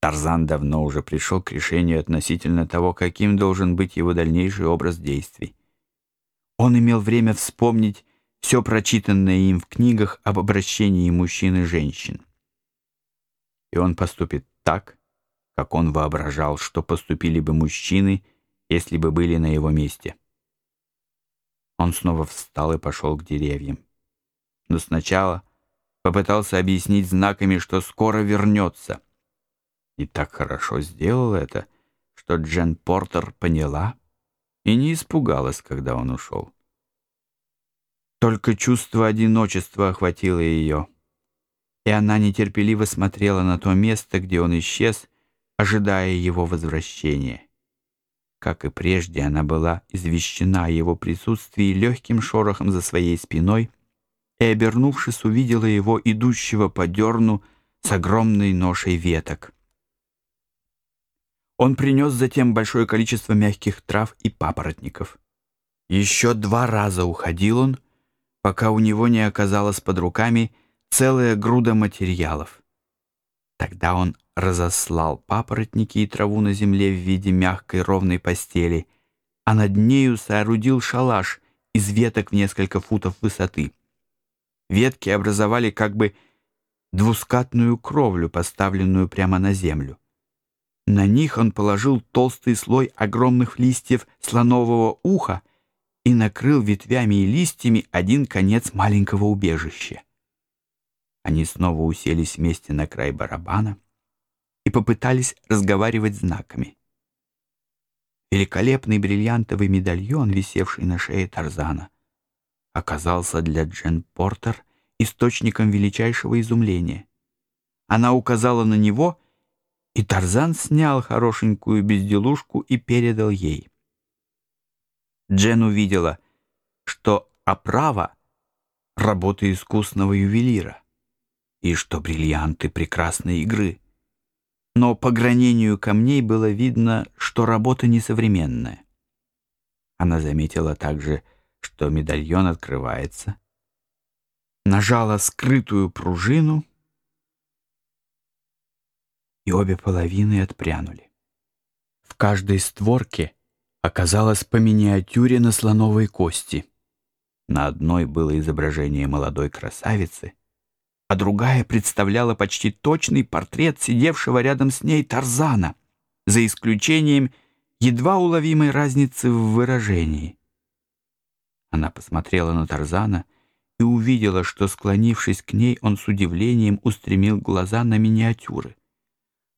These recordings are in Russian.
Тарзан давно уже пришел к решению относительно того, каким должен быть его дальнейший образ действий. Он имел время вспомнить все прочитанное им в книгах об обращении мужчин и женщин. И он поступит так, как он воображал, что поступили бы мужчины, если бы были на его месте. Он снова встал и пошел к деревьям. Но сначала попытался объяснить знаками, что скоро вернется. И так хорошо сделал это, что Джен Портер поняла и не испугалась, когда он ушел. Только чувство одиночества охватило ее, и она нетерпеливо смотрела на то место, где он исчез, ожидая его возвращения. Как и прежде, она была извещена о его присутствии легким шорохом за своей спиной и, обернувшись, увидела его, идущего по дерну с огромной ношей веток. Он принес затем большое количество мягких трав и папоротников. Еще два раза уходил он, пока у него не оказалось под руками целая груда материалов. Тогда он разослал папоротники и траву на земле в виде мягкой ровной постели, а над нею соорудил шалаш из веток в несколько футов высоты. Ветки образовали как бы двускатную кровлю, поставленную прямо на землю. На них он положил толстый слой огромных листьев слонового уха и накрыл ветвями и листьями один конец маленького убежища. Они снова уселись вместе на край барабана и попытались разговаривать знаками. Великолепный бриллиантовый медальон, висевший на шее Тарзана, оказался для Джен Портер источником величайшего изумления. Она указала на него, и Тарзан снял хорошенькую безделушку и передал ей. Джен увидела, что оправа — работа искусного ювелира и что бриллианты прекрасной игры. Но по гранению камней было видно, что работа несовременная. Она заметила также, что медальон открывается, нажала скрытую пружину, и обе половины отпрянули. В каждой створке оказалось по миниатюре на слоновой кости. На одной было изображение молодой красавицы — а другая представляла почти точный портрет сидевшего рядом с ней Тарзана, за исключением едва уловимой разницы в выражении. Она посмотрела на Тарзана и увидела, что, склонившись к ней, он с удивлением устремил глаза на миниатюры.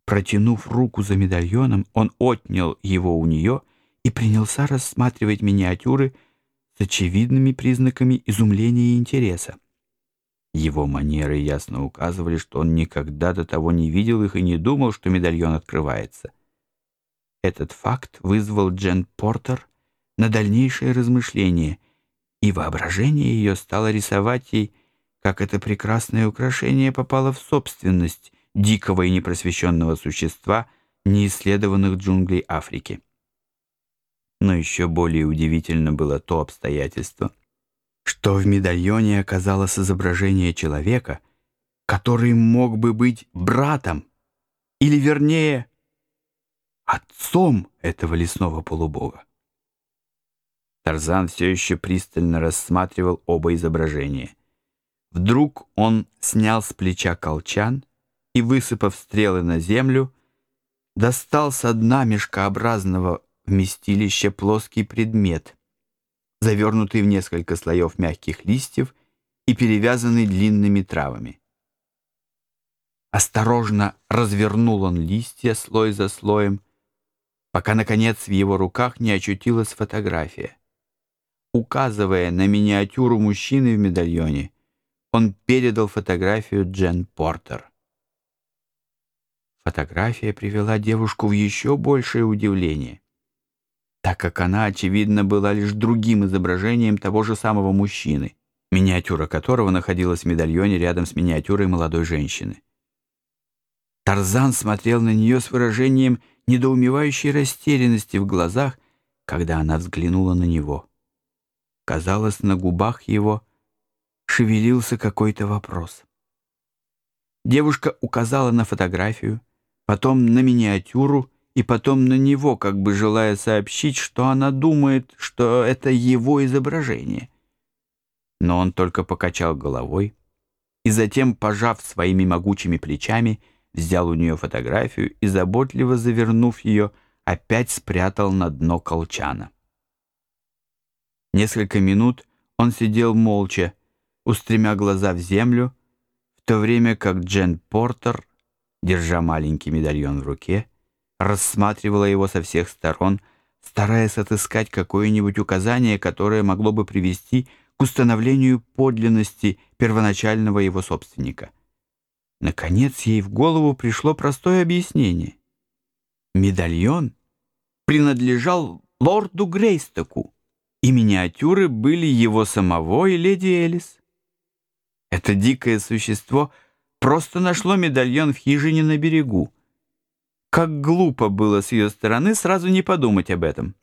Протянув руку за медальоном, он отнял его у нее и принялся рассматривать миниатюры с очевидными признаками изумления и интереса. Его манеры ясно указывали, что он никогда до того не видел их и не думал, что медальон открывается. Этот факт вызвал Джен Портер на дальнейшее размышление, и воображение ее стало рисовать ей, как это прекрасное украшение попало в собственность дикого и непросвещенного существа неисследованных джунглей Африки. Но еще более удивительно было то обстоятельство, что в медальоне оказалось изображение человека, который мог бы быть братом, или, вернее, отцом этого лесного полубога. Тарзан все еще пристально рассматривал оба изображения. Вдруг он снял с плеча колчан и, высыпав стрелы на землю, достал со дна мешкообразного вместилища плоский предмет — завернутый в несколько слоев мягких листьев и перевязанный длинными травами. Осторожно развернул он листья слой за слоем, пока, наконец, в его руках не очутилась фотография. Указывая на миниатюру мужчины в медальоне, он передал фотографию Джен Портер. Фотография привела девушку в еще большее удивление так как она, очевидно, была лишь другим изображением того же самого мужчины, миниатюра которого находилась в медальоне рядом с миниатюрой молодой женщины. Тарзан смотрел на нее с выражением недоумевающей растерянности в глазах, когда она взглянула на него. Казалось, на губах его шевелился какой-то вопрос. Девушка указала на фотографию, потом на миниатюру и потом на него, как бы желая сообщить, что она думает, что это его изображение. Но он только покачал головой и затем, пожав своими могучими плечами, взял у нее фотографию и, заботливо завернув ее, опять спрятал на дно колчана. Несколько минут он сидел молча, устремя глаза в землю, в то время как Джен Портер, держа маленький медальон в руке, рассматривала его со всех сторон, стараясь отыскать какое-нибудь указание, которое могло бы привести к установлению подлинности первоначального его собственника. Наконец ей в голову пришло простое объяснение. Медальон принадлежал лорду Грейстоку, и миниатюры были его самого и леди Элис. Это дикое существо просто нашло медальон в хижине на берегу. Как глупо было с ее стороны сразу не подумать об этом.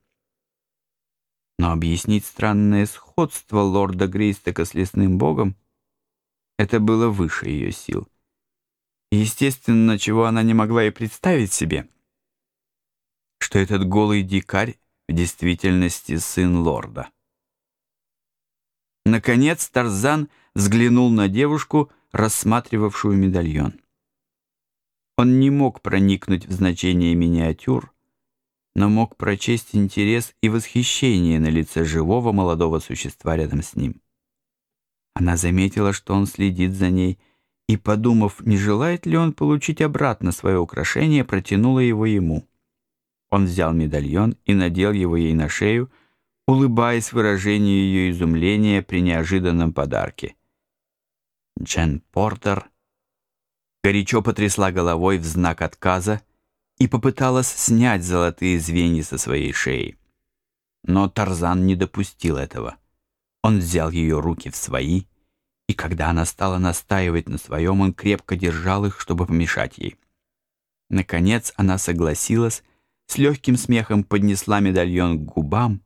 Но объяснить странное сходство лорда Грейстока с лесным богом — это было выше ее сил. Естественно, чего она не могла и представить себе, что этот голый дикарь в действительности сын лорда. Наконец Тарзан взглянул на девушку, рассматривавшую медальон. Он не мог проникнуть в значение миниатюр, но мог прочесть интерес и восхищение на лице живого молодого существа рядом с ним. Она заметила, что он следит за ней, и, подумав, не желает ли он получить обратно свое украшение, протянула его ему. Он взял медальон и надел его ей на шею, улыбаясь выражению ее изумления при неожиданном подарке. Джен Портер горячо потрясла головой в знак отказа, и попыталась снять золотые звенья со своей шеи. Но Тарзан не допустил этого. Он взял ее руки в свои, и когда она стала настаивать на своем, он крепко держал их, чтобы помешать ей. Наконец она согласилась, с легким смехом поднесла медальон к губам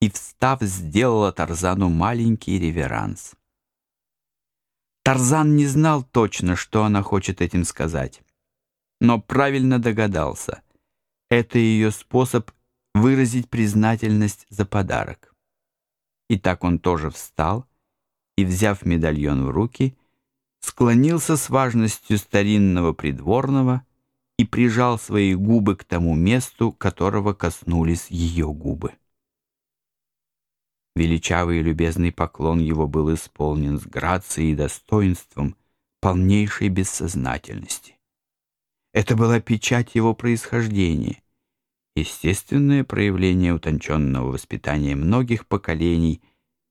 и, встав, сделала Тарзану маленький реверанс. Тарзан не знал точно, что она хочет этим сказать но правильно догадался. Это ее способ выразить признательность за подарок. И так он тоже встал и, взяв медальон в руки, склонился с важностью старинного придворного и прижал свои губы к тому месту, которого коснулись ее губы. Величавый и любезный поклон его был исполнен с грацией и достоинством полнейшей бессознательности. Это была печать его происхождения, естественное проявление утонченного воспитания многих поколений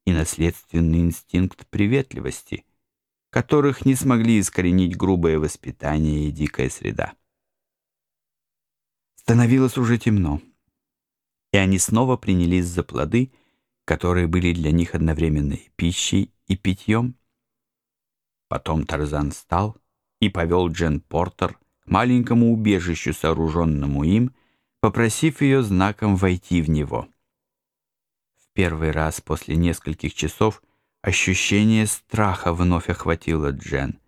и наследственный инстинкт приветливости, которых не смогли искоренить грубое воспитание и дикая среда. Становилось уже темно, и они снова принялись за плоды, которые были для них одновременно и пищей, и питьем. Потом Тарзан встал и повел Джен Портер маленькому убежищу, сооруженному им, попросив ее знаком войти в него. В первый раз после нескольких часов ощущение страха вновь охватило Джен,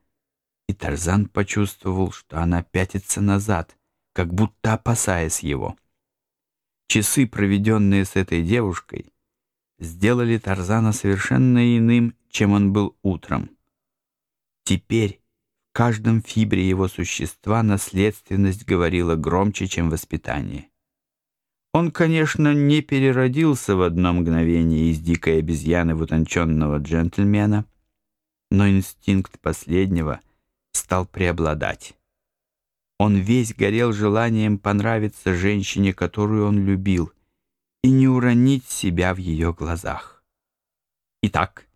и Тарзан почувствовал, что она пятится назад, как будто опасаясь его. Часы, проведенные с этой девушкой, сделали Тарзана совершенно иным, чем он был утром. Теперь каждом фибре его существа наследственность говорила громче, чем воспитание. Он, конечно, не переродился в одно мгновение из дикой обезьяны в утонченного джентльмена, но инстинкт последнего стал преобладать. Он весь горел желанием понравиться женщине, которую он любил, и не уронить себя в ее глазах. Итак,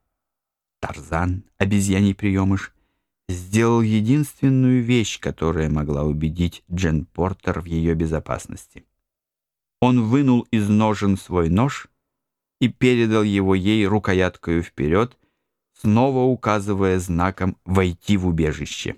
Тарзан, обезьяний приемыш, сделал единственную вещь, которая могла убедить Джен Портер в ее безопасности. Он вынул из ножен свой нож и передал его ей рукояткою вперед, снова указывая знаком «войти в убежище».